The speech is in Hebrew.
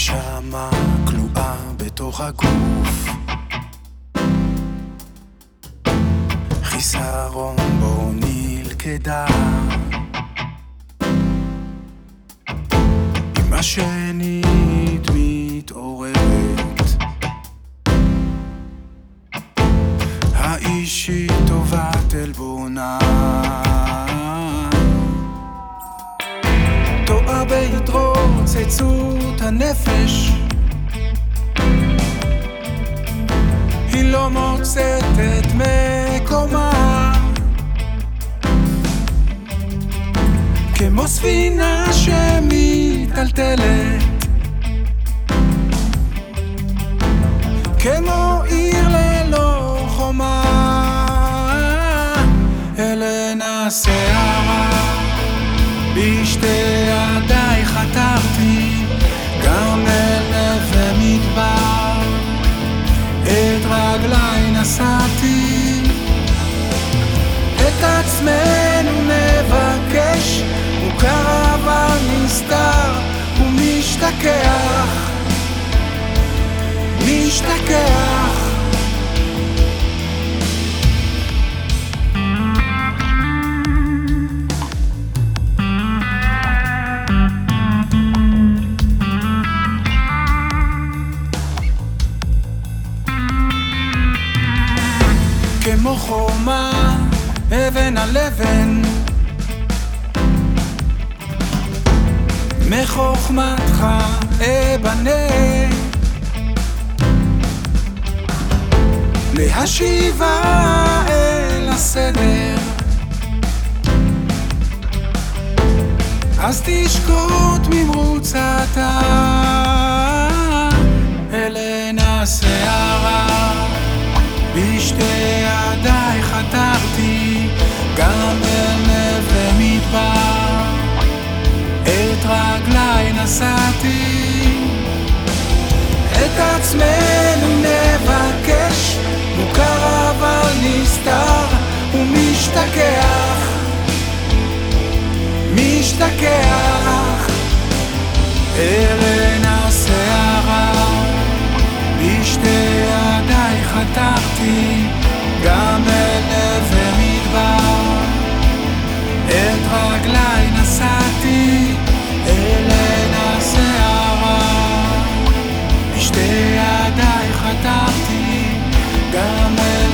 נשמה כלואה בתוך הגוף. חיסרון בו נלכדה. אם השנית מתעוררת. האישית טובת עלבונה טועה בהתרוצצות הנפש. היא לא מוצאת את מקומה. כמו ספינה שמיטלטלת כמו עיר ללא חומה. אל עין הסערה בשתי ידיי חתרתי גם אל נווה מדבר את רגליי נשאתי. את עצמנו נבקש מוכר אבל נסתר ומשתכח משתכח חומה, אבן על אבן. מחוכמתך אבנה. להשיבה אל הסדר. אז תשקוט ממרוצתה נסעתי. את עצמנו נבקש מוכר אבל נסתר ומשתכח. משתכח. אל ארן הסערה בשתי ידיי חתכתי. Gama